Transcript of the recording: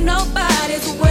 nobody's way.